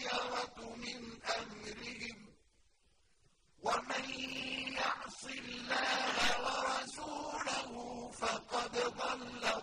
الْخِيَرَةُ مِنْ أَمْرِهِمْ ۗ وَمَن يَعْصِ اللَّهَ وَرَسُولَهُ فَقَدْ ضَلَّ